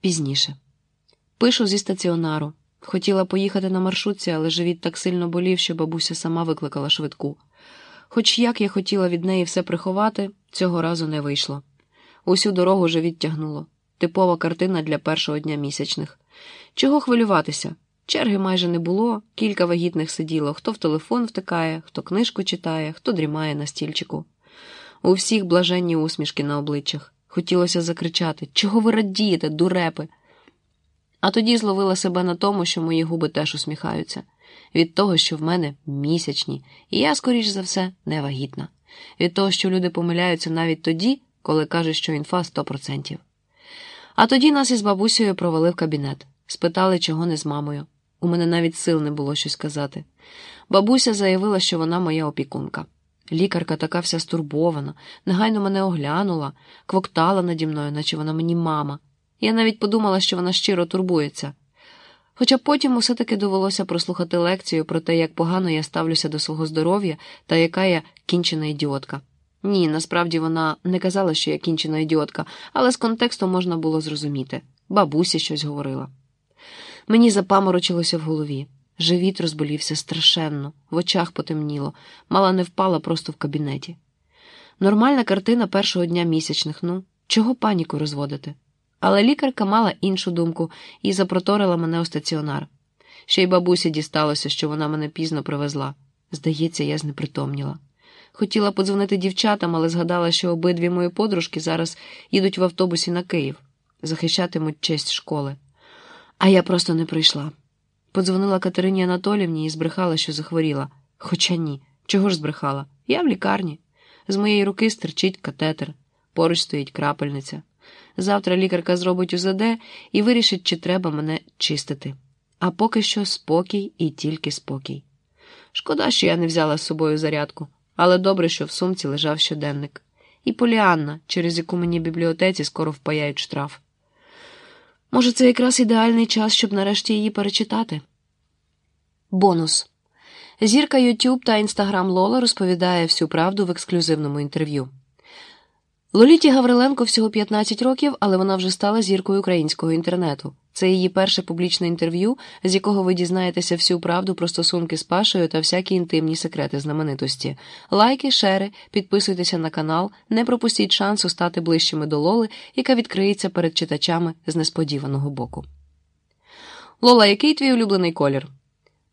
Пізніше. Пишу зі стаціонару. Хотіла поїхати на маршрутці, але живіт так сильно болів, що бабуся сама викликала швидку. Хоч як я хотіла від неї все приховати, цього разу не вийшло. Усю дорогу живіт тягнуло. Типова картина для першого дня місячних. Чого хвилюватися? Черги майже не було, кілька вагітних сиділо, хто в телефон втикає, хто книжку читає, хто дрімає на стільчику. У всіх блаженні усмішки на обличчях. Хотілося закричати Чого ви радієте, дурепи? А тоді зловила себе на тому, що мої губи теж усміхаються, від того, що в мене місячні, і я, скоріш за все, не вагітна, від того, що люди помиляються навіть тоді, коли кажуть, що інфа 100%. А тоді нас із бабусею провели в кабінет, спитали, чого не з мамою. У мене навіть сил не було щось казати. Бабуся заявила, що вона моя опікунка. Лікарка така вся стурбована, негайно мене оглянула, квоктала наді мною, наче вона мені мама. Я навіть подумала, що вона щиро турбується. Хоча потім усе таки довелося прослухати лекцію про те, як погано я ставлюся до свого здоров'я та яка я кінчена ідіотка. Ні, насправді вона не казала, що я кінчена ідіотка, але з контексту можна було зрозуміти. Бабусі щось говорила. Мені запаморочилося в голові. Живіт розболівся страшенно, в очах потемніло, мала не впала просто в кабінеті. Нормальна картина першого дня місячних, ну, чого паніку розводити? Але лікарка мала іншу думку і запроторила мене у стаціонар. Ще й бабусі дісталося, що вона мене пізно привезла. Здається, я знепритомніла. Хотіла подзвонити дівчатам, але згадала, що обидві мої подружки зараз їдуть в автобусі на Київ, захищатимуть честь школи. А я просто не прийшла. Подзвонила Катерині Анатолівні і збрехала, що захворіла. Хоча ні. Чого ж збрехала? Я в лікарні. З моєї руки стирчить катетер, поруч стоїть крапельниця. Завтра лікарка зробить УЗД і вирішить, чи треба мене чистити. А поки що спокій і тільки спокій. Шкода, що я не взяла з собою зарядку, але добре, що в сумці лежав щоденник. І Поліанна, через яку мені в бібліотеці скоро впаяють штраф. Може, це якраз ідеальний час, щоб нарешті її перечитати. Бонус. Зірка YouTube та Instagram Лола розповідає всю правду в ексклюзивному інтерв'ю. Лоліті Гавриленко всього 15 років, але вона вже стала зіркою українського інтернету. Це її перше публічне інтерв'ю, з якого ви дізнаєтеся всю правду про стосунки з Пашою та всякі інтимні секрети знаменитості. Лайки, шери, підписуйтеся на канал, не пропустіть шансу стати ближчими до Лоли, яка відкриється перед читачами з несподіваного боку. Лола, який твій улюблений колір?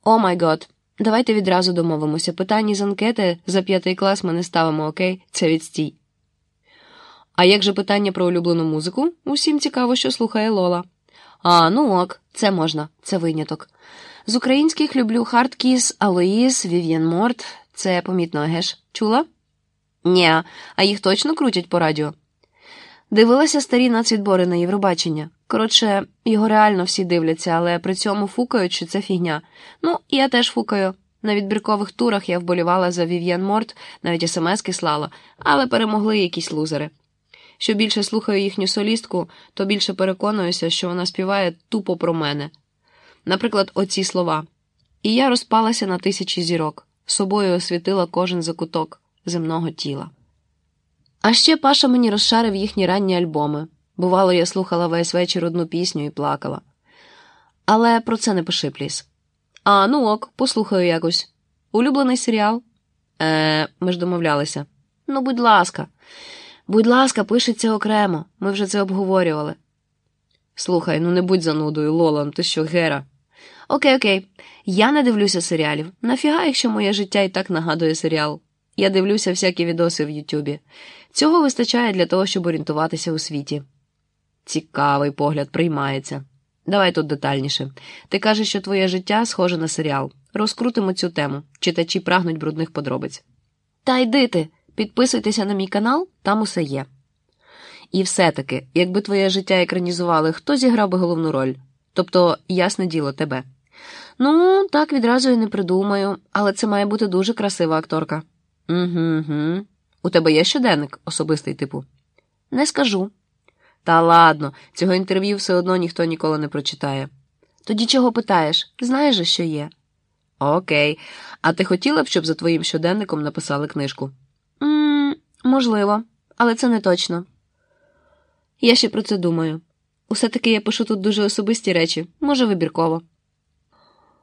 Oh my God. Давайте відразу домовимося. Питання з анкети за п'ятий клас ми не ставимо, окей? Це відстій. А як же питання про улюблену музику? Усім цікаво, що слухає Лола. А, ну ок, це можна, це виняток. З українських люблю Хардкіс, Алоїс, Вів'єн Морт. Це помітно, геш? Чула? Ні, а їх точно крутять по радіо. Дивилася старі нацвідбори на Євробачення. Коротше, його реально всі дивляться, але при цьому фукають, що це фігня. Ну, я теж фукаю. На відбіркових турах я вболівала за Вів'єн Морт, навіть смски слала, але перемогли якісь лузери. Що більше слухаю їхню солістку, то більше переконуюся, що вона співає тупо про мене. Наприклад, оці слова. І я розпалася на тисячі зірок, собою освітила кожен закуток земного тіла. А ще Паша мені розшарив їхні ранні альбоми. Бувало, я слухала весь вечір одну пісню і плакала. Але про це не пиши, пліс. А, ну ок, послухаю якось. Улюблений серіал? Е, Ми ж домовлялися. Ну, будь ласка. Будь ласка, пишеться окремо, ми вже це обговорювали. Слухай, ну не будь занудою, Лолан, ти що, Гера? Окей, окей, я не дивлюся серіалів. Нафіга, якщо моє життя і так нагадує серіал. Я дивлюся всякі відоси в Ютубі. Цього вистачає для того, щоб орієнтуватися у світі. Цікавий погляд приймається. Давай тут детальніше. Ти кажеш, що твоє життя схоже на серіал. Розкрутимо цю тему. Читачі прагнуть брудних подробиць. Та йди ти. Підписуйтеся на мій канал, там усе є. І все-таки, якби твоє життя екранізували, хто зіграв би головну роль? Тобто, ясне діло, тебе. Ну, так відразу і не придумаю, але це має бути дуже красива акторка. Угу, угу. У тебе є щоденник особистий типу? Не скажу. Та ладно, цього інтерв'ю все одно ніхто ніколи не прочитає. Тоді чого питаєш? Знаєш що є? Окей. А ти хотіла б, щоб за твоїм щоденником написали книжку? Можливо, але це не точно. Я ще про це думаю. Усе таки я пишу тут дуже особисті речі, може, вибірково.